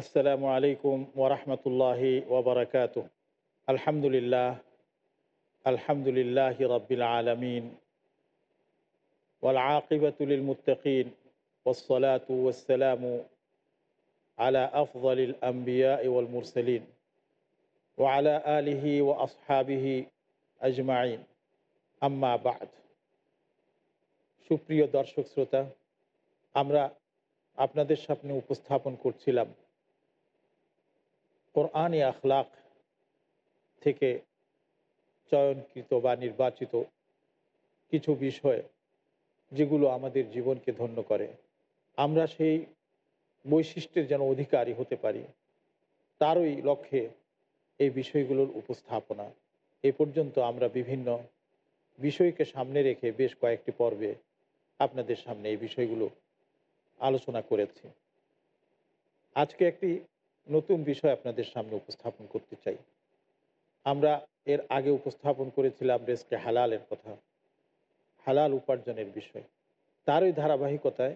আসসালামু আলাইকুম ওরহমতুল্লাহি ওবরাকাত আলহামদুলিল্লাহ আলহামদুলিল্লাহ রবিল আলমিন ওলাকিবতুল মুতকিন ওসলাত ওসালাম আলা আফজলিল আম্বিয়া ইউল মুরসলিন ও আলা আলিহি ও আসহাবিহি আজমাইন আম্মা বাদ সুপ্রিয় দর্শক শ্রোতা আমরা আপনাদের সামনে উপস্থাপন করছিলাম কোরআন আখলাক থেকে চয়নকৃত বা নির্বাচিত কিছু বিষয় যেগুলো আমাদের জীবনকে ধন্য করে। আমরা সেই বৈশিষ্ট্যের যেন অধিকারী হতে পারি, তারই লক্ষ্যে এই বিষয়গুলোর উপস্থাপনা। এ পর্যন্ত আমরা বিভিন্ন বিষয়কে সামনে রেখে বেশ কয়েকটি পর্বে আপনাদের সামনে এই বিষয়গুলো আলোচনা করেছি। আজকে একটি নতুন বিষয় আপনাদের সামনে উপস্থাপন করতে চাই। আমরা এর আগে উপস্থাপন করেছিলাম রেসকে হালালের কথা, হালাল উপার্জনের বিষয়। তারই ধারাবাহিকতায়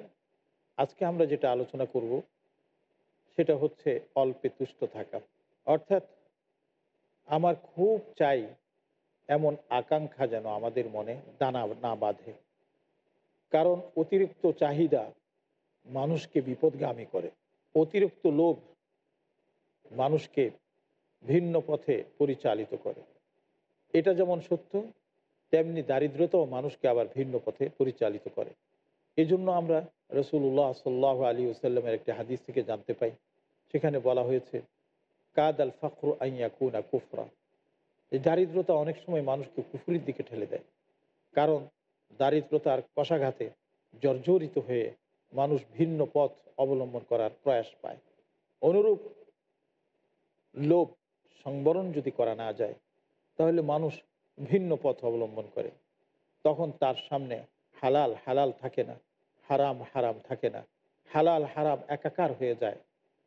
আজকে আমরা যেটা আলোচনা করব, সেটা হচ্ছে অল্পে তুষ্ট থাকা। অর্থাৎ আমার খুব চাই এমন আকাঙ্ক্ষা যেন আমাদের মনে দানা না বাঁধে। কারণ অতিরিক্ত চাহিদা মানুষকে বিপদগামী করে। অতিরিক্ত লোভ মানুষকে ভিন্ন পথে পরিচালিত করে। এটা যেমন সত্য, তেমনি দারিদ্রতাও মানুষকে আবার ভিন্ন পথে পরিচালিত করে। এজন্য আমরা রসুল্লাহ সাল্লাহ আলী ওসাল্লামের একটি হাদিস থেকে জানতে পাই। সেখানে বলা হয়েছে, কাদ আল ফখর আইয়া কুনা কুফরা। এই দারিদ্রতা অনেক সময় মানুষকে কুফুরির দিকে ঠেলে দেয়। কারণ দারিদ্রতার কষাঘাতে জর্জরিত হয়ে মানুষ ভিন্ন পথ অবলম্বন করার প্রয়াস পায়। অনুরূপ লোভ সংবরণ যদি করা না যায়, তাহলে মানুষ ভিন্ন পথ অবলম্বন করে। তখন তার সামনে হালাল হালাল থাকে না, হারাম হারাম থাকে না। হালাল হারাম একাকার হয়ে যায়।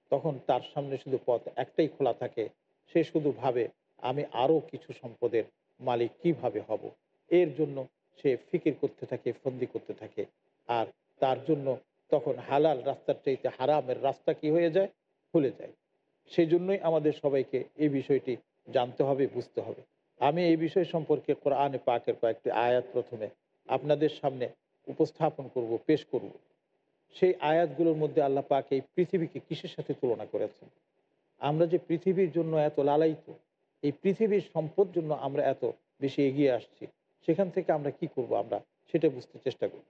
তখন তার সামনে শুধু পথ একটাই খোলা থাকে, সে শুধু ভাবে, আমি আরও কিছু সম্পদের মালিক কীভাবে হব? এর জন্য সে ফিকির করতে থাকে, ফন্দি করতে থাকে। আর তার জন্য তখন হালাল রাস্তার চাইতে হারামের রাস্তা কি হয়ে যায়? ভুলে যায়। সেই জন্যই আমাদের সবাইকে এই বিষয়টি জানতে হবে, বুঝতে হবে। আমি এই বিষয় সম্পর্কে কোরআনে পাকের কয়েকটি আয়াত প্রথমে আপনাদের সামনে উপস্থাপন করব, পেশ করব। সেই আয়াতগুলোর মধ্যে আল্লাহ পাক এই পৃথিবীকে কিসের সাথে তুলনা করেছেন? আমরা যে পৃথিবীর জন্য এত লালায়িত, এই পৃথিবীর সম্পদ জন্য আমরা এত বেশি এগিয়ে আসছি, সেখান থেকে আমরা কি করব আমরা সেটা বুঝতে চেষ্টা করব।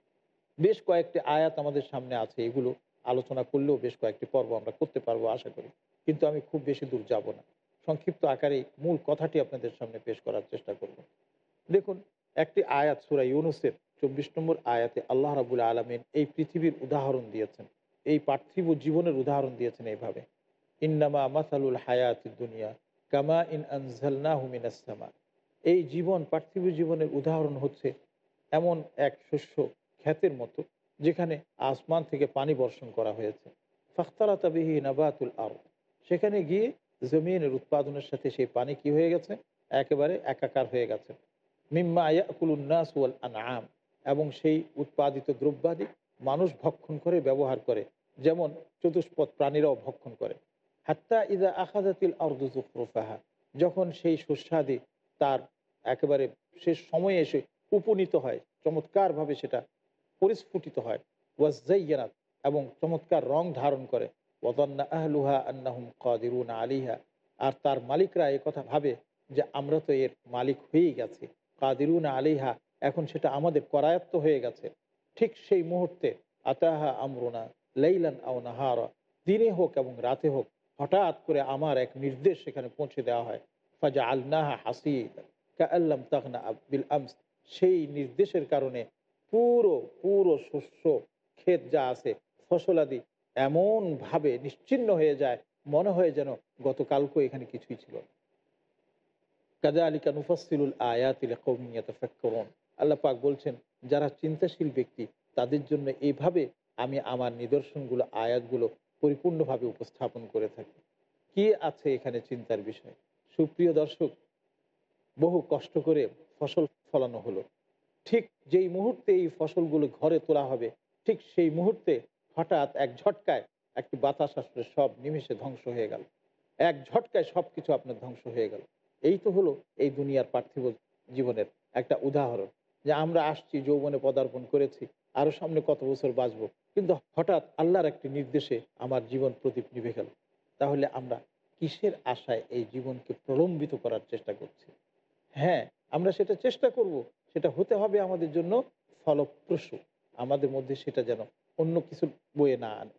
বেশ কয়েকটি আয়াত আমাদের সামনে আছে, এগুলো আলোচনা করলেও বেশ কয়েকটি পর্ব আমরা করতে পারব, আশা করি। কিন্তু আমি খুব বেশি দূর যাব না। সংক্ষিপ্ত আকারে মূল কথাটি আপনাদের সামনে পেশ করার চেষ্টা করব। দেখুন, একটি আয়াত, সুরা ইউনুসের চব্বিশ নম্বর আয়াতে আল্লাহ রাবুল আলমিন এই পৃথিবীর উদাহরণ দিয়েছেন। এই পার্থিব জীবনের উদাহরণ দিয়েছেন এইভাবে। ইন্নামা মাসালুল হায়াত দুনিয়া কামা ইন আনজালনা হুমিনাসমা এই জীবন, পার্থিব জীবনের উদাহরণ হচ্ছে এমন এক শস্য খ্যাতের মতো যেখানে আসমান থেকে পানি বর্ষণ করা হয়েছে। ফাখতারা তাবিহি নাবাতুল আর সেখানে গিয়ে জমিনের উৎপাদনের সাথে সেই পানি কি হয়ে গেছে? একেবারে একাকার হয়ে গেছে। মিম্মা আয়াকুলুন্নাস ওয়াল আনআম। এবং সেই উৎপাদিত দ্রব্যাদি মানুষ ভক্ষণ করে, ব্যবহার করে। যেমন চতুষ্পদ প্রাণীরাও ভক্ষণ করে। হাত্তা ইদা আখাজাতিল আর্দুজুফরুফাহা যখন সেই শস্যাদি তার একেবারে শেষ সময়ে এসে উপনীত হয়, চমৎকারভাবে সেটা পরিস্ফুটিত হয়। ওয়াজাইয়ানাত এবং চমৎকার রং ধারণ করে। ওয়াদান্না আহলুহা আন্নাহুম কাদিরুন আলিহা আর তার মালিকরা কথা ভাবে যে, আমরা তো এর মালিক হয়েই গেছি। কাদিরুনা আলিহা এখন সেটা আমাদের করায়ত্ত হয়ে গেছে। ঠিক সেই মুহূর্তে আতাহা আমরুনা লাইলান আও নাহারা। দিনে হোক এবং রাতে হোক, হঠাৎ করে আমার এক নির্দেশ সেখানে পৌঁছে দেওয়া হয়। ফাজা আলনাহা হাসিদ কাল্লাম তাহনা আব্বিল আমস। সেই নির্দেশের কারণে পুরো পুরো শস্য, ক্ষেত যা আছে, ফসলাদি এমনভাবে নিশ্চিন্ন হয়ে যায়, মনে হয় যেন গতকালকেও এখানে কিছুই ছিল না। কাদা আলিকা নুফাসিলুল আয়াতিল কৌমিয়াত ফেক্করণ আল্লাহ পাক বলছেন, যারা চিন্তাশীল ব্যক্তি, তাদের জন্য এইভাবে আমি আমার নিদর্শনগুলো, আয়াতগুলো পরিপূর্ণভাবে উপস্থাপন করে থাকি। কি আছে এখানে চিন্তার বিষয়? সুপ্রিয় দর্শক, বহু কষ্ট করে ফসল ফলানো হলো। ঠিক যেই মুহূর্তে এই ফসলগুলো ঘরে তোলা হবে, ঠিক সেই মুহূর্তে হঠাৎ এক ঝটকায় একটি বাতাস আসলে সব নিমেষে ধ্বংস হয়ে গেল। এক ঝটকায় সব কিছু আপনার ধ্বংস হয়ে গেল। এই তো হলো এই দুনিয়ার পার্থিব জীবনের একটা উদাহরণ যে আমরা আসছি, যৌবনে পদার্পণ করেছি, আরও সামনে কত বছর বাঁচবো। কিন্তু হঠাৎ আল্লাহর একটি নির্দেশে আমার জীবন প্রদীপ নিভে গেল। তাহলে আমরা কিসের আশায় এই জীবনকে প্রলম্বিত করার চেষ্টা করছি? হ্যাঁ আমরা সেটা চেষ্টা করব। সেটা হতে হবে আমাদের জন্য ফলপ্রসূ। আমাদের মধ্যে সেটা যেন অন্য কিছু বয়ে না আনে।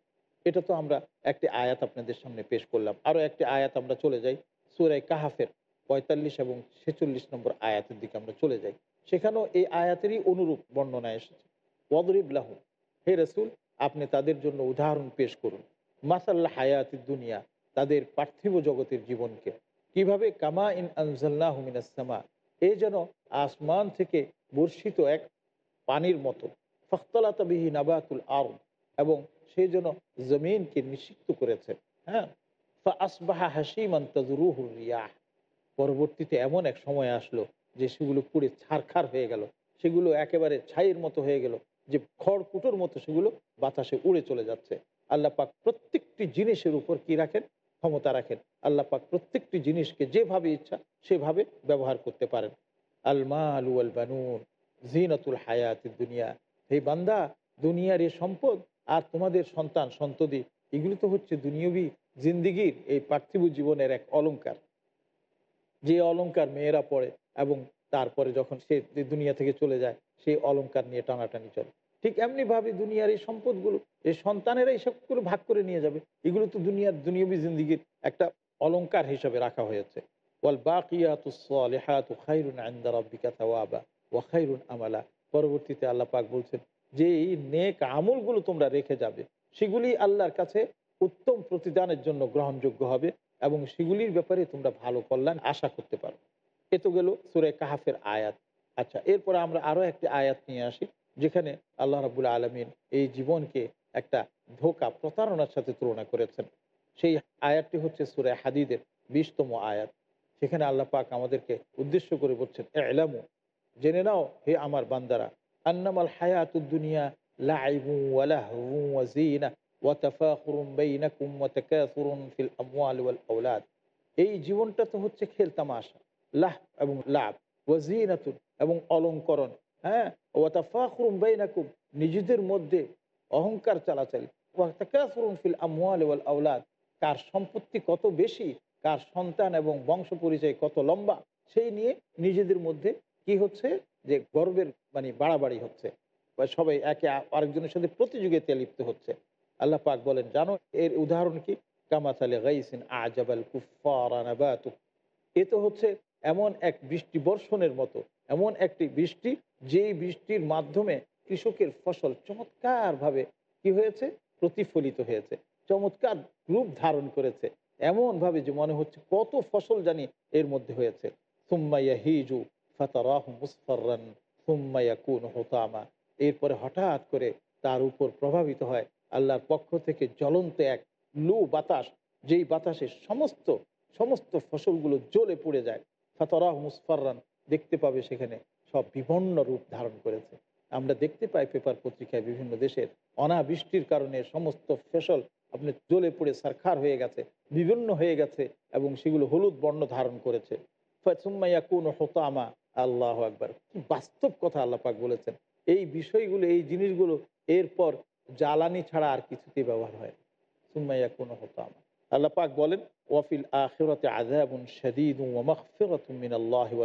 এটা তো আমরা একটি আয়াত আপনাদের সামনে পেশ করলাম। আরও একটি আয়াত আমরা চলে যাই সুরাই কাহাফের পঁয়তাল্লিশ এবং ছেচল্লিশ নম্বর আয়াতের দিকে আমরা চলে যাই। সেখানেও এই আয়াতেরই অনুরূপ বর্ণনা এসেছে। ওয়াদরিবলাহ হে রসুল, আপনি তাদের জন্য উদাহরণ পেশ করুন। মাসাল্লাহ হায়াতি দুনিয়া, তাদের পার্থিব জগতের জীবনকে। কীভাবে? কামা ইন আনজাল্লাহ মিনাসমা এ যেন আসমান থেকে বর্ষিত এক পানির মতো। ফখতলাতবিহি নাবাতুল আরব এবং সেই জন্য জমিনকে নিষিক্ত করেছে। হ্যাঁ? আসবাহা রিয়াহ। পরবর্তীতে এমন এক সময় আসলো যে সেগুলো পুড়ে ছারখার হয়ে গেল। সেগুলো একেবারে ছাইয়ের মতো হয়ে গেল যে খড়কুটোর মতো সেগুলো বাতাসে উড়ে চলে যাচ্ছে। আল্লাহ পাক প্রত্যেকটি জিনিসের উপর কি রাখেন? ক্ষমতা রাখেন। আল্লাহ পাক প্রত্যেকটি জিনিসকে যেভাবে ইচ্ছা সেভাবে ব্যবহার করতে পারেন। আলমা আলু আল বানুন জিনতুল হায়াত দুনিয়া। হে বান্দা, দুনিয়ার এই সম্পদ আর তোমাদের সন্তান, সন্ততি, এগুলো তো হচ্ছে দুনিয়বী জিন্দিগির এই পার্থিব জীবনের এক অলঙ্কার যে অলঙ্কার মেয়েরা পড়ে এবং তারপরে যখন সে দুনিয়া থেকে চলে যায়, সেই অলঙ্কার নিয়ে টানাটানি চলে। ঠিক এমনি ভাবে দুনিয়ার এই সম্পদগুলো, এই সন্তানেরা এই সবগুলো ভাগ করে নিয়ে যাবে। এগুলো তো দুনিয়ার, দুনিয়বী জিন্দিগির একটা অলঙ্কার হিসাবে রাখা হয়েছে। ওয়াল বাকিয়াতুসলিহাতু খাইরুন আন্দা রাব্বিকা ওয়া খাইরুন আমালা পরবর্তীতে আল্লাহ পাক বলছেন যে এই নেক আমলগুলো তোমরা রেখে যাবে, সেগুলি আল্লাহর কাছে উত্তম প্রতিদানের জন্য গ্রহণযোগ্য হবে এবং সেগুলির ব্যাপারে তোমরা ভালো কল্যাণ আশা করতে পারো। এ তো গেল সুরে কাহাফের আয়াত। আচ্ছা এরপরে আমরা আরও একটি আয়াত নিয়ে আসি, যেখানে আল্লাহ রাবুল আলমিন এই জীবনকে একটা ধোকা, প্রতারণার সাথে তুলনা করেছেন। সেই আয়াতটি হচ্ছে সুরে হাদিদের বিশতম আয়াত। সেখানে আল্লাহ পাক আমাদেরকে উদ্দেশ্য করে বলছেন এলামু জেনে নাও, হে আমার বান্দারা, আন্নামাল হায়াতুদ দুনিয়া এই জীবনটা তো হচ্ছে খেল তামাশা, লাহ এবং লাভ ওয়াজিনাতুন এবং অলঙ্করণ হ্যাঁ? ওয়াতাফাখুরুম বাইনাকুম, নিজেদের মধ্যে অহংকার চালাচালি ওয়াতাকাসুরুন ফিল আমওয়াল ওয়াল আওলাদ। কার সম্পত্তি কত বেশি, কার সন্তান এবং বংশ পরিচয় কত লম্বা, সেই নিয়ে নিজেদের মধ্যে কি হচ্ছে? যে গর্বের মানে বাড়াবাড়ি হচ্ছে। বা সবাই একে আরেকজনের সাথে প্রতিযোগিতায় লিপ্ত হচ্ছে। আল্লাহ পাক বলেন, জানো, এর উদাহরণ কি? কামাতালে গাইসিন আজাবাল কুফারানাবাতু এ তো হচ্ছে এমন এক বৃষ্টি বর্ষণের মতো, এমন একটি বৃষ্টি, যেই বৃষ্টির মাধ্যমে কৃষকের ফসল চমৎকার ভাবে কি হয়েছে? প্রতিফলিত হয়েছে। চমৎকার রূপ ধারণ করেছে। এমন ভাবে যে মনে হচ্ছে কত ফসল জানি এর মধ্যে হয়েছে। সুম্মাইয়া হিজু এরপরে হঠাৎ করে তার উপর প্রভাবিত হয় আল্লাহর পক্ষ থেকে জ্বলন্ত এক লু বাতাস, যেই বাতাসে সমস্ত সমস্ত ফসলগুলো জ্বলে পড়ে যায়। ফাতরাহ মুসফারান দেখতে পাবে সেখানে সব বিভিন্ন রূপ ধারণ করেছে। আমরা দেখতে পাই পেপার পত্রিকায় বিভিন্ন দেশের অনাবৃষ্টির কারণে সমস্ত ফসল আপনি জ্বলে পড়ে সারখার হয়ে গেছে বিভিন্ন হয়ে গেছে এবং সেগুলো হলুদ বর্ণ ধারণ করেছে। ফসুম্মাইয়া কোন হতামা আল্লাহ একবার বাস্তব কথা আল্লাহ পাক বলেছেন। এই বিষয়গুলো, এই জিনিসগুলো এরপর জ্বালানি ছাড়া আর কিছুতেই ব্যবহার হয় না। সুম্মাইয়া কোনো হতামা। আল্লাহ পাক বলেন, ওয়াফিল আখিরাতে আযাবুন শাদীদুন ওয়া মাগফিরাতুম মিনাল্লাহি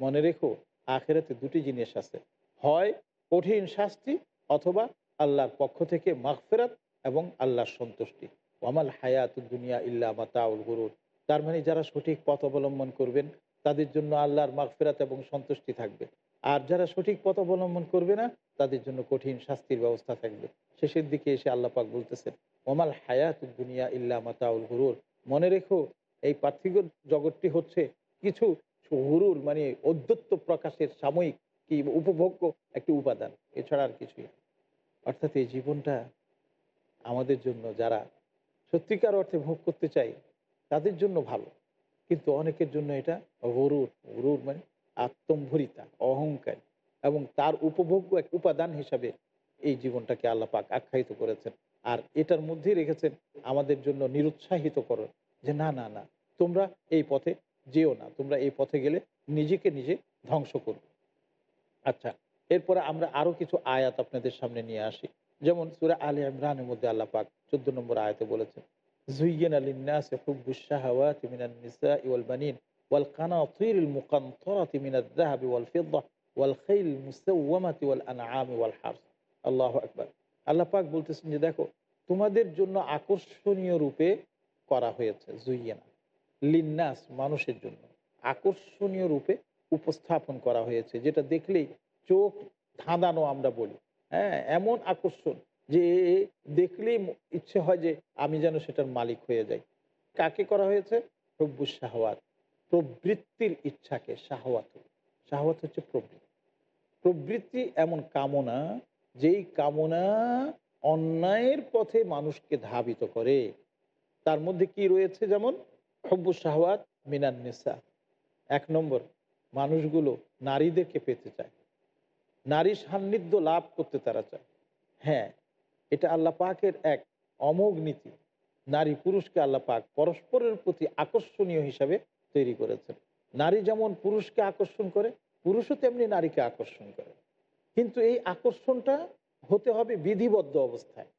মনে রেখো, আখেরাতে দুটি জিনিস আছে। হয় কঠিন শাস্তি অথবা আল্লাহর পক্ষ থেকে মাগফিরাত এবং আল্লাহর সন্তুষ্টি। ওয়ামাল হায়াত দুনিয়া ইল্লা মাতাউল গুরুর। তার মানে যারা সঠিক পথ অবলম্বন করবেন তাদের জন্য আল্লাহর মাগফিরাত এবং সন্তুষ্টি থাকবে। আর যারা সঠিক পথ অবলম্বন করবে না, তাদের জন্য কঠিন শাস্তির ব্যবস্থা থাকবে। শেষের দিকে এসে আল্লাহ পাক বলতেছেন, ওমাল হায়াত দুনিয়া ইল্লা মাতাউল গুরুর। মনে রেখো, এই পার্থিব জগৎটি হচ্ছে কিছু হুরুর মানে অধ্যত্ত প্রকাশের সাময়িক কি উপভোগ্য একটি উপাদান। এছাড়া আর কিছুই অর্থাৎ এই জীবনটা আমাদের জন্য যারা সত্যিকার অর্থে ভোগ করতে চাই তাদের জন্য ভালো। কিন্তু অনেকের জন্য এটা গরুর গরুর মানে আত্মম্ভরিতা, অহংকার এবং তার উপভোগ্য এক উপাদান হিসাবে এই জীবনটাকে আল্লাহ পাক আখ্যায়িত করেছেন। আর এটার মধ্যেই রেখেছেন আমাদের জন্য নিরুৎসাহিত করো যে না না না, তোমরা এই পথে যেও না, তোমরা এই পথে গেলে নিজেকে নিজে ধ্বংস করবে। আচ্ছা এরপরে আমরা আরও কিছু আয়াত আপনাদের সামনে নিয়ে আসি। যেমন সুরা আলী ইমরানের মধ্যে আল্লাহ পাক চোদ্দ নম্বর আয়াতে বলেছেন زين للناس حب الشهوات من النساء والبنين والقناطير المقنطرة من الذهب والفضة والخيل المسومة والأنعام والحرث الله أكبر আল্লাহ পাক বলতেছেন যে দেখো তোমাদের জন্য আকর্ষণীয় রূপে করা হয়েছে জুইয়েনা লিন্নাস মানুষের জন্য আকর্ষণীয় রূপে উপস্থাপন করা হয়েছে যেটা দেখলেই চোখ ধাঁধানো আমরা বলি হ্যাঁ এমন আকর্ষণ যে দেখলেই ইচ্ছে হয় যে আমি যেন সেটার মালিক হয়ে যাই। কাকে করা হয়েছে? প্রভু শাহওয়াত। প্রবৃত্তির ইচ্ছাকে শাহওয়াত শাহওয়াত হচ্ছে প্রবৃত্তি। প্রবৃত্তি এমন কামনা, যেই কামনা অন্যায়ের পথে মানুষকে ধাবিত করে। তার মধ্যে কি রয়েছে যেমন? হব্বু শাহওয়াত মিনান নিসা। এক নম্বর, মানুষগুলো নারীদেরকে পেতে চায়। নারী সান্নিধ্য লাভ করতে তারা চায়। হ্যাঁ এটা আল্লাহ পাকের এক অমোঘ নীতি। নারী পুরুষকে আল্লাহ পাক পরস্পরের প্রতি আকর্ষণীয় হিসাবে তৈরি করেছেন। নারী যেমন পুরুষকে আকর্ষণ করে, পুরুষও তেমনি নারীকে আকর্ষণ করে। কিন্তু এই আকর্ষণটা হতে হবে বিধিবদ্ধ অবস্থায়।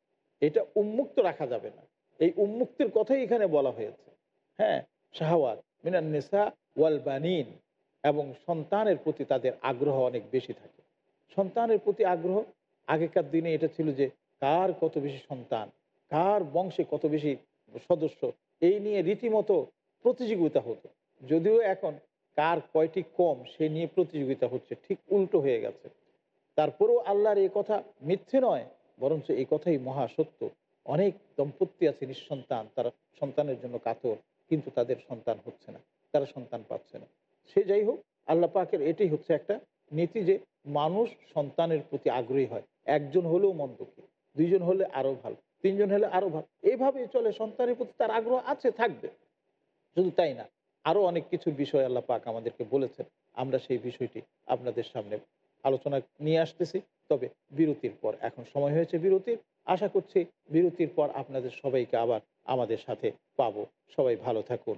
এটা উন্মুক্ত রাখা যাবে না। এই উন্মুক্তির কথাই এখানে বলা হয়েছে। হ্যাঁ শাহওয়াত, মিনান নেশা ওয়াল বানিন এবং সন্তানের প্রতি তাদের আগ্রহ অনেক বেশি থাকে। সন্তানের প্রতি আগ্রহ আগেকার দিনে এটা ছিল যে কার কত বেশি সন্তান? কার বংশে কত বেশি সদস্য? এই নিয়ে রীতিমতো প্রতিযোগিতা হতো। যদিও এখন কার কয়টি কম, সে নিয়ে প্রতিযোগিতা হচ্ছে। ঠিক উল্টো হয়ে গেছে। তারপরেও আল্লাহর এই কথা মিথ্যে নয়, বরঞ্চ এই কথাই মহা সত্য অনেক দম্পতি আছে নিঃসন্তান, তারা সন্তানের জন্য কাতর, কিন্তু তাদের সন্তান হচ্ছে না, তারা সন্তান পাচ্ছে না। সে যাই হোক, আল্লাহ পাকের এটাই হচ্ছে একটা নীতি যে মানুষ সন্তানের প্রতি আগ্রহী হয়। একজন হলেও মন্দ দুইজন হলে আরও ভালো, তিনজন হলে আরও ভালো। এইভাবে চলে, সন্তানের প্রতি তার আগ্রহ আছে, থাকবে। শুধু তাই না, আরও অনেক কিছুর বিষয় আল্লাহ পাক আমাদেরকে বলেছেন। আমরা সেই বিষয়টি আপনাদের সামনে আলোচনা নিয়ে আসতেছি। তবে বিরতির পর, এখন সময় হয়েছে বিরতির। আশা করছি বিরতির পর আপনাদের সবাইকে আবার আমাদের সাথে পাবো। সবাই ভালো থাকুন।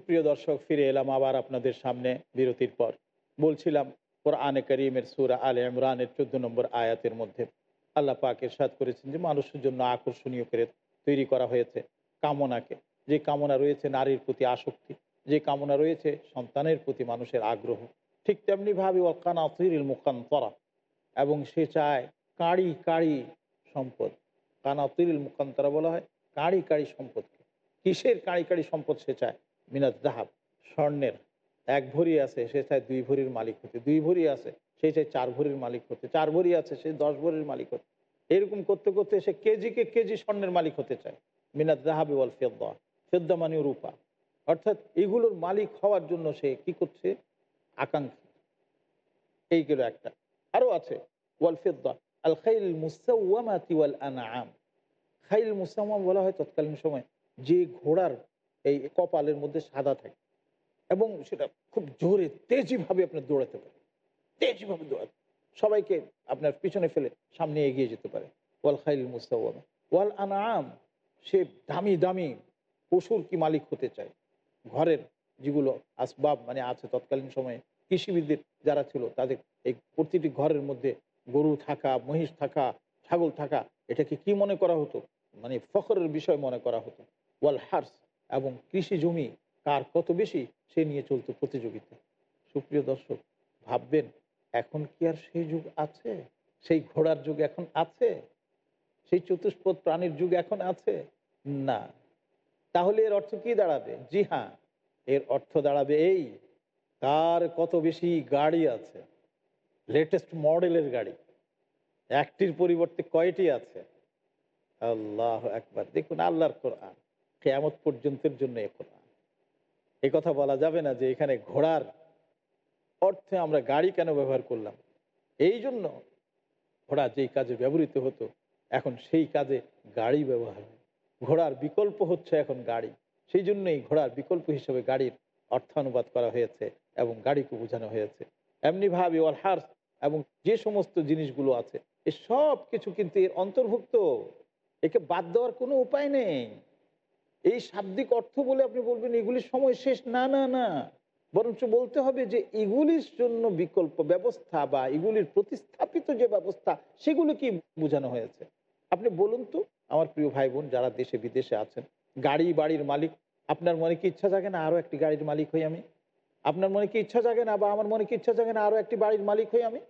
সুপ্রিয় দর্শক, ফিরে এলাম আবার আপনাদের সামনে বিরতির পর। বলছিলাম, কোরআনে করিমের সুরা আলে ইমরানের চোদ্দ নম্বর আয়াতের মধ্যে আল্লাহ পাক এরশাদ করেছেন যে, মানুষের জন্য আকর্ষণীয় করে তৈরি করা হয়েছে কামনাকে। যে কামনা রয়েছে নারীর প্রতি আসক্তি, যে কামনা রয়েছে সন্তানের প্রতি মানুষের আগ্রহ। ঠিক তেমনিভাবে ওয়াকানাতির মুকান্তরা, এবং সে চায় কাড়ি কাড়ি সম্পদ। কানা কানাতির মুকান্তরা বলা হয় কাড়ি কাড়ি সম্পদকে। কিসের কাড়ি কাড়ি সম্পদ সে চায়? মিনাত দাহাব, স্বর্ণের এক ভরি আছে, সে চায় দুই ভরির মালিক হতে। দুই ভরি আছে, সে চায় চার ভরির মালিক হতে। চার ভরি আছে, সে দশ ভরির মালিক হতে। এরকম করতে করতে সে কেজিকে কেজি স্বর্ণের মালিক হতে চায়। মিনাত দাহাবি বল ফেদ্দা ফেদ্দা মানে রূপা। অর্থাৎ এগুলোর মালিক হওয়ার জন্য সে কি করছে? আকাঙ্ক্ষী এই গেল একটা। আরও আছে, ওয়াল ফেদ্দা, আল খাইল মুসাওয়ামাতি ওয়াল আনআম। খাইল মুসাওয়াম বলা হয় তৎকালীন সময় যে ঘোড়ার এই কপালের মধ্যে সাদা থাকে। এবং সেটা খুব জোরে, তেজিভাবে আপনার দৌড়াতে পারে তেজিভাবে দৌড়াতে। সবাইকে আপনার পিছনে ফেলে সামনে এগিয়ে যেতে পারে। ওয়াল খাইল মুস্তাওয়াম। ওয়াল আনাম সে দামি দামি পশুর কি মালিক হতে চায়? ঘরের যেগুলো আসবাব মানে আছে তৎকালীন সময়ে, কৃষিবিদদের যারা ছিল, তাদের এই প্রতিটি ঘরের মধ্যে গরু থাকা, মহিষ থাকা, ছাগল থাকা, এটাকে কি মনে করা হতো? মানে ফখরের বিষয় মনে করা হতো। ওয়াল হার্স এবং কৃষি জমি কার কত বেশি, সে নিয়ে চলতো প্রতিযোগিতা। সুপ্রিয় দর্শক, ভাববেন, এখন কি আর সেই যুগ আছে? সেই ঘোড়ার যুগ এখন আছে? সেই চতুষ্পদ প্রাণীর যুগ এখন আছে? না। তাহলে এর অর্থ কি দাঁড়াবে? জি হ্যাঁ এর অর্থ দাঁড়াবে এই, কার কত বেশি গাড়ি আছে? লেটেস্ট মডেলের গাড়ি। একটির পরিবর্তে কয়টি আছে? আল্লাহ একবার দেখুন, আল্লাহর কোরআন। কেয়ামত পর্যন্তের জন্য এ কোরআন এই কথা বলা যাবে না যে এখানে ঘোড়ার অর্থে আমরা গাড়ি কেন ব্যবহার করলাম। এই জন্য ঘোড়া যেই কাজে ব্যবহৃত হতো, এখন সেই কাজে গাড়ি ব্যবহার হয়। ঘোড়ার বিকল্প হচ্ছে এখন গাড়ি। সেই জন্যই ঘোড়ার বিকল্প হিসেবে গাড়ির অর্থানুবাদ করা হয়েছে এবং গাড়িকে বোঝানো হয়েছে। এমনিভাবে ওয়াল হার্স এবং যে সমস্ত জিনিসগুলো আছে, এ সব কিছু কিন্তু এর অন্তর্ভুক্ত। একে বাদ দেওয়ার কোনো উপায় নেই। এই শাব্দিক অর্থ বলে আপনি বলবেন এগুলির সময় শেষ। না না না। বরঞ্চ বলতে হবে যে এগুলির জন্য বিকল্প ব্যবস্থা বা এগুলির প্রতিস্থাপিত যে ব্যবস্থা সেগুলো কি বোঝানো হয়েছে। আপনি বলুন তো, আমার প্রিয় ভাই বোন যারা দেশে, বিদেশে আছেন, গাড়ি বাড়ির মালিক, আপনার মনে কি ইচ্ছা জাগে না আরও একটি গাড়ির মালিক হই আমি? আপনার মনে কি ইচ্ছা জাগে না বা আমার মনে কি ইচ্ছা জাগে না আরও একটি বাড়ির মালিক হই আমি?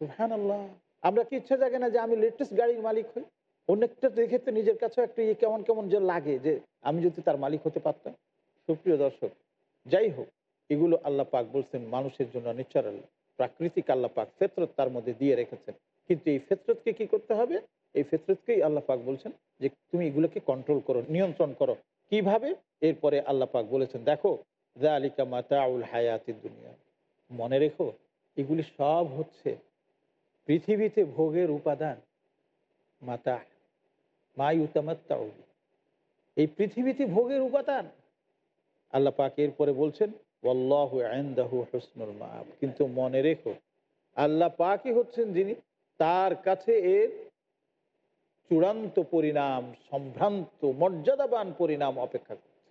সুহান আল্লাহ আমরা কি ইচ্ছা জাগে না যে আমি লেটেস্ট গাড়ির মালিক হই? অনেকটা তো নিজের কাছেও একটা ইয়ে কেমন কেমন যে লাগে যে আমি যদি তার মালিক হতে পারতাম। সুপ্রিয় দর্শক, যাই হোক, এগুলো আল্লাহ পাক বলছেন মানুষের জন্য ন্যাচারাল প্রাকৃতিক আল্লাহ পাক ফেতরত তার মধ্যে দিয়ে রেখেছেন। কিন্তু এই ফেতরতকে কি করতে হবে? এই ফেতরতকেই আল্লাহ পাক বলছেন যে তুমি এগুলোকে কন্ট্রোল করো, নিয়ন্ত্রণ করো। কীভাবে? এরপরে আল্লাহ পাক বলেছেন, দেখো দা আলিকা মাতাউল হায়াতি দুনিয়া। মনে রেখো, এগুলি সব হচ্ছে পৃথিবীতে ভোগের উপাদান। মাতা মা ইউতামাত্তাউ এই পৃথিবীতে ভোগের উপাদান। আল্লাহ পাক এরপরে বলছেন কিন্তু মনে রেখো, আল্লাহ পাকই হচ্ছেন যিনি তার কাছে এর চূড়ান্ত পরিণাম, সম্ভ্রান্ত, মর্যাদাবান পরিণাম অপেক্ষা করছে।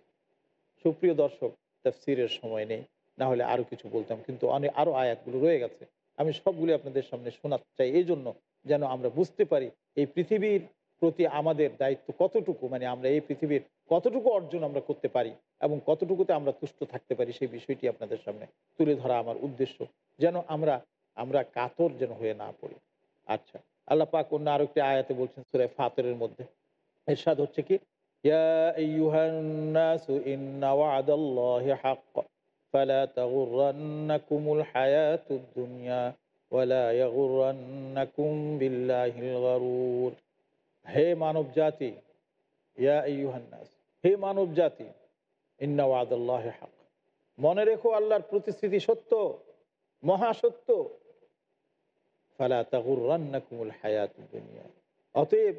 সুপ্রিয় দর্শক, তাফসিরের সময় নেই, না হলে আরও কিছু বলতাম, কিন্তু অনেক আরও আয়াতগুলো রয়ে গেছে। আমি সবগুলি আপনাদের সামনে শোনাতে চাই এই জন্য যেন আমরা বুঝতে পারি, এই পৃথিবীর প্রতি আমাদের দায়িত্ব কতটুকু মানে আমরা এই পৃথিবীর কতটুকু অর্জন আমরা করতে পারি এবং কতটুকুতে আমরা তুষ্ট থাকতে পারি, সেই বিষয়টি আপনাদের সামনে তুলে ধরা আমার উদ্দেশ্য, যেন আমরা আমরা কাতর যেন হয়ে না পড়ি। আচ্ছা আল্লাহ পাক অন্য আরও একটি আয়াতে বলছেন সুরে ফাতরের মধ্যে। এরশাদ হচ্ছে কি? হায়াতুদ দুনিয়া হে মানব জাতি হে মানব জাতি ইন্না ওয়াদাল্লাহি হক। মনে রেখো আল্লাহর প্রতিশ্রুতি সত্য মহাসত্য অতএব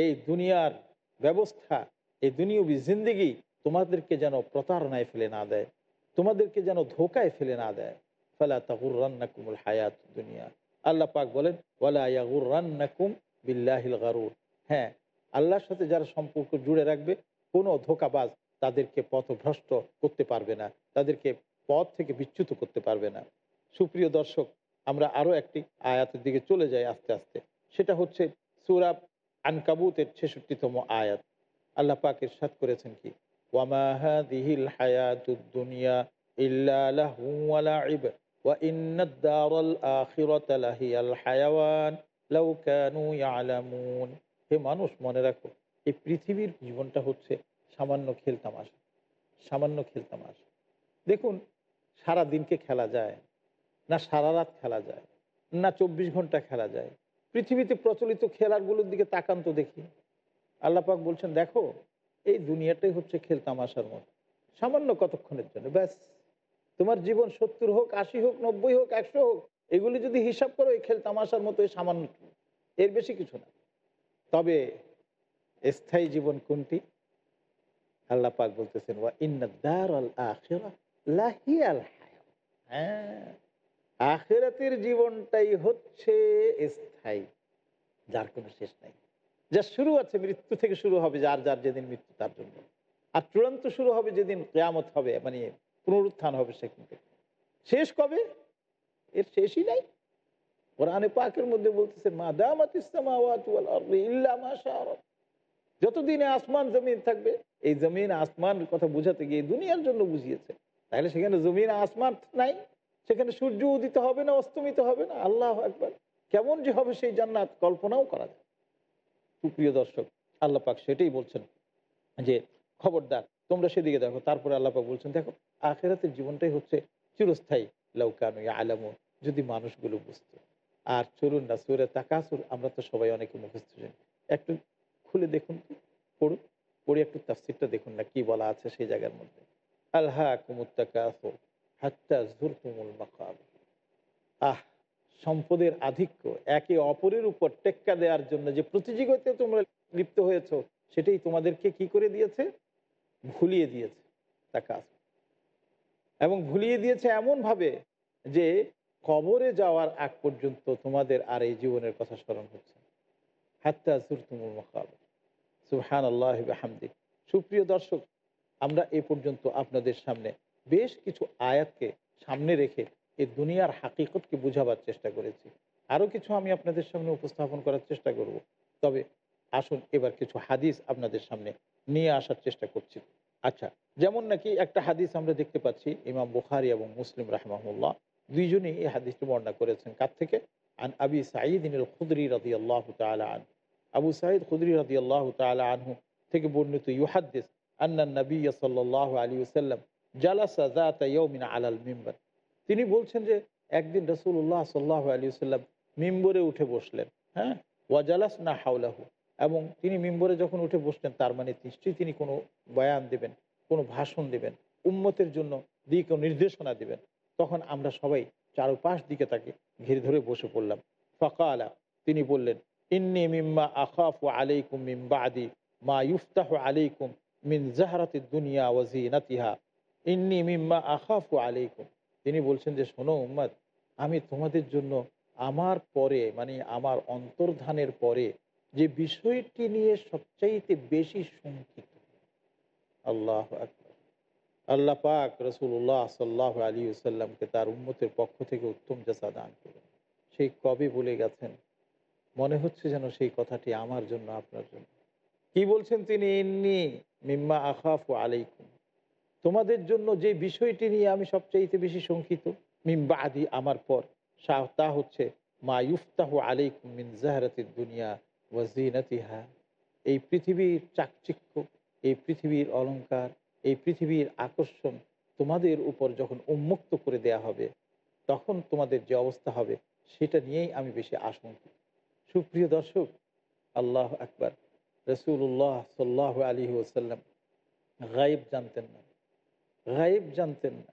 এই দুনিয়ার ব্যবস্থা, এই দুনিয়বী জিন্দিগি তোমাদেরকে যেন প্রতারণায় ফেলে না দেয়, তোমাদেরকে যেন ধোকায় ফেলে না দেয়। ফালা তাগুর রান্নাকুমুল হায়াত দুনিয়া। আল্লাহ পাক বলেন, ওয়ালা ইয়াগুর রান্নাকুম বিল্লাহিল গারুর। হ্যাঁ আল্লাহর সাথে যারা সম্পর্ক জুড়ে রাখবে, কোনো ধোকাবাজ তাদেরকে পথভ্রষ্ট করতে পারবে না, তাদেরকে পথ থেকে বিচ্যুত করতে পারবে না। সুপ্রিয় দর্শক, আমরা আরও একটি আয়াতের দিকে চলে যাই আস্তে আস্তে। সেটা হচ্ছে সুরাব আনকাবুতের ছেষট্টিতম আয়াত। আল্লাহ পাক ইরশাদ করেছেন কি? ওয়ামা হায়াতুদ দুনিয়া ইল্লা লাহু ওয়া লাইব, ওয়া ইন্নাদ দারাল আখিরাতা লাহিয়াল হায়াওয়ান লাউ কানু ইয়ালামুন। হে মানুষ, মনে রাখো, এই পৃথিবীর জীবনটা হচ্ছে সামান্য খেলতামাশা সামান্য খেলতামাশা দেখুন, সারা দিনকে খেলা যায়, না সারা রাত খেলা যায়, না চব্বিশ ঘণ্টা খেলা যায়। পৃথিবীতে প্রচলিত খেলাগুলোর দিকে তাকান তো দেখি। আল্লাপাক বলছেন, দেখো, এই দুনিয়াটাই হচ্ছে খেলতামাশার মতো, সামান্য কতক্ষণের জন্য, ব্যাস। তোমার জীবন সত্তর হোক, আশি হোক, নব্বই হোক, একশো হোক, এগুলি যদি হিসাব করো, এই খেলতামাশার মতো এই সামান্য এর বেশি কিছু না। তবে স্থায়ী জীবন কোনটি? আল্লাহ পাক বলতেছেন, ওয়া হায়াত। হ্যাঁ আখেরাতের জীবনটাই হচ্ছে স্থায়ী, যার কোনো শেষ নাই। যা শুরু আছে, মৃত্যু থেকে শুরু হবে, যার যার যেদিন মৃত্যু, তার জন্য। আর চূড়ান্ত শুরু হবে যেদিন কেয়ামত হবে মানে পুনরুত্থান হবে সেখান থেকে। শেষ কবে? এর শেষই নাই। কোরআনে পাকের মধ্যে বলতেছে, মা দামাত যতদিনে আসমান, জমিন থাকবে, এই জমিন আসমান কথা বুঝাতে গিয়ে দুনিয়ার জন্য বুঝিয়েছে। তাহলে সেখানে জমিন আসমান নাই, সেখানে সূর্য উদিত হবে না, অস্তমিত হবে না, আল্লাহ একবার কেমন যে হবে সেই জান্নাত কল্পনাও করা যায় সুপ্রিয় দর্শক, আল্লাহ পাক সেটাই বলছেন যে, খবরদার, তোমরা সেদিকে দেখো। তারপরে আল্লাহ পাক বলছেন, দেখো, আখেরাতের জীবনটাই হচ্ছে চিরস্থায়ী। লাউকানু আলামু যদি মানুষগুলো বুঝতো। আর চলুন না সুরে তাকাসুর আমরা তো সবাই অনেকে মুখস্থ জানি। একটু খুলে দেখুন পড়ুন, পড়ে একটু তাফসিরটা দেখুন না, কি বলা আছে সেই জায়গার মধ্যে। আল্লাহ কুমুত্তাকাসুর হাত্তা মাকাব। আহ, সম্পদের আধিক্য একে অপরের উপর টেক্কা দেওয়ার জন্য যে প্রতিযোগিতায় তোমরা লিপ্ত হয়েছ, সেটাই তোমাদেরকে কি করে দিয়েছে? ভুলিয়ে দিয়েছে তাকাস এবং ভুলিয়ে দিয়েছে এমন ভাবে যে কবরে যাওয়ার আগ পর্যন্ত তোমাদের আর এই জীবনের কথা স্মরণ হচ্ছে হাত্তা মাকাব। সুহান আল্লাহ হামদি সুপ্রিয় দর্শক, আমরা এ পর্যন্ত আপনাদের সামনে বেশ কিছু আয়াতকে সামনে রেখে এই দুনিয়ার হাকিকতকে বুঝাবার চেষ্টা করেছি। আরও কিছু আমি আপনাদের সামনে উপস্থাপন করার চেষ্টা করব। তবে আসুন এবার কিছু হাদিস আপনাদের সামনে নিয়ে আসার চেষ্টা করছি। আচ্ছা যেমন নাকি একটা হাদিস আমরা দেখতে পাচ্ছি, ইমাম বুখারি এবং মুসলিম রাহমাহুল্লাহ। দুইজনই এই হাদিসটি বর্ণনা করেছেন। কার থেকে? আন আবি সাঈদ খুদরি রাদি আল্লাহ তালা আন আবু সাঈদ খুদরি রাদি আল্লাহ তালা আনহু থেকে বর্ণিত ইউহাদ্দিস আন্না নবী সাল্লাহ আলী সাল্লাম জালাসা জাতা ইয়মিন আলাল মিম্বার। তিনি বলছেন যে, একদিন রসুল্লাহ সাল্লাহ আলী সাল্লাম মিম্বরে উঠে বসলেন হ্যাঁ? ওয়াজালাস না হাওলাহু। এবং তিনি মিম্বরে যখন উঠে বসলেন, তার মানে নিশ্চয়ই তিনি কোনো বয়ান দেবেন, কোনো ভাষণ দেবেন, উম্মতের জন্য দিক নির্দেশনা দেবেন। তখন আমরা সবাই চারপাশ দিকে তাকে ঘিরে ধরে বসে পড়লাম। ফাঁকা আলা তিনি বললেন, ইন্নি মিম্মা আখাফ আলাইকুম মিম্বা আদি মা ইউফতাহ আলাইকুম মিন জাহারাতি দুনিয়া ওয়াজিনাতিহা ইন্নি মিম্মা আখাফু আলাইকুম। তিনি বলছেন যে, শোনো উম্মাদ আমি তোমাদের জন্য আমার পরে মানে আমার অন্তর্ধানের পরে যে বিষয়টি নিয়ে সবচাইতে বেশি শঙ্কিত। আল্লাহ আকবর। আল্লাহ পাক রসুল্লাহ সাল্লাহ আলী সাল্লামকে তার উন্মতের পক্ষ থেকে উত্তম জাসা দান করবেন সেই কবে বলে গেছেন? মনে হচ্ছে যেন সেই কথাটি আমার জন্য, আপনার জন্য। কি বলছেন তিনি? ইন্নি মিম্মা আখাফু আলাইকুম। তোমাদের জন্য যে বিষয়টি নিয়ে আমি সবচাইতে বেশি শঙ্কিত মিম্বা আদি আমার পর তা হচ্ছে, মা ইউফতাহ আলাইকুম মিন জাহারাতির দুনিয়া ওয়াজিনাতিহা এই পৃথিবীর চাকচিক্য, এই পৃথিবীর অলঙ্কার এই পৃথিবীর আকর্ষণ তোমাদের উপর যখন উন্মুক্ত করে দেয়া হবে, তখন তোমাদের যে অবস্থা হবে, সেটা নিয়েই আমি বেশি আশঙ্কা সুপ্রিয় দর্শক, আল্লাহ আকবার রসুল্লাহ সাল্লাহ আলী ওসাল্লাম গাইব জানতেন না গাইব জানতেন না।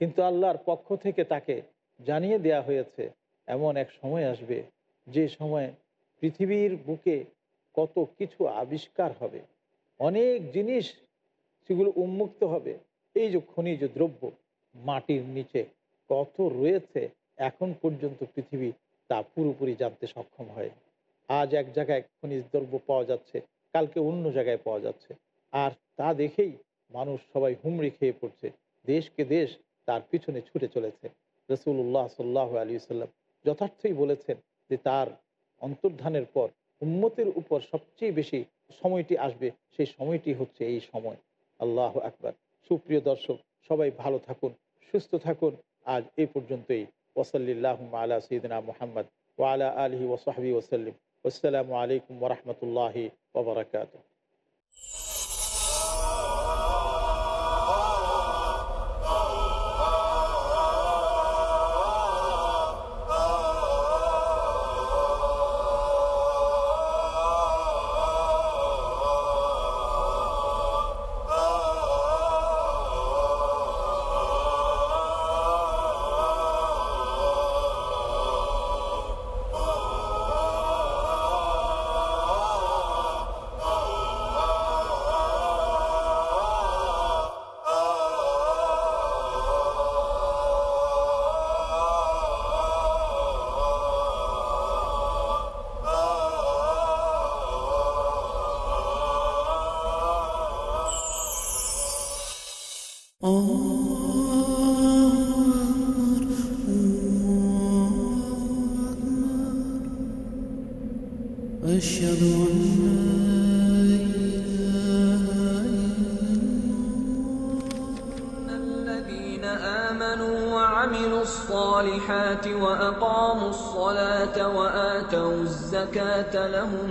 কিন্তু আল্লাহর পক্ষ থেকে তাকে জানিয়ে দেয়া হয়েছে, এমন এক সময় আসবে, যে সময় পৃথিবীর বুকে কত কিছু আবিষ্কার হবে। অনেক জিনিস সেগুলো উন্মুক্ত হবে। এই যে খনিজ দ্রব্য, মাটির নিচে কত রয়েছে, এখন পর্যন্ত পৃথিবী তা পুরোপুরি জানতে সক্ষম হয়। আজ এক জায়গায় খনিজ দ্রব্য পাওয়া যাচ্ছে, কালকে অন্য জায়গায় পাওয়া যাচ্ছে। আর তা দেখেই মানুষ সবাই হুমড়ি খেয়ে পড়ছে। দেশকে দেশ তার পিছনে ছুটে চলেছে। রসুল্লাহ সাল্লাহ আলী সাল্লাম যথার্থই বলেছেন যে তার অন্তর্ধানের পর উম্মতের উপর সবচেয়ে বেশি সময়টি আসবে, সেই সময়টি হচ্ছে এই সময়। আল্লাহ আকবার। সুপ্রিয় দর্শক, সবাই ভালো থাকুন, সুস্থ থাকুন। আজ এ পর্যন্তই। ওসল্লিল্লাহ আলা সঈদিনা মোহাম্মদ ওয়ালা আলহি ওসাহাবি ওসাল্লিম আসসালামু আলাইকুম ওরহমতুল্লাহি ওবরাকাত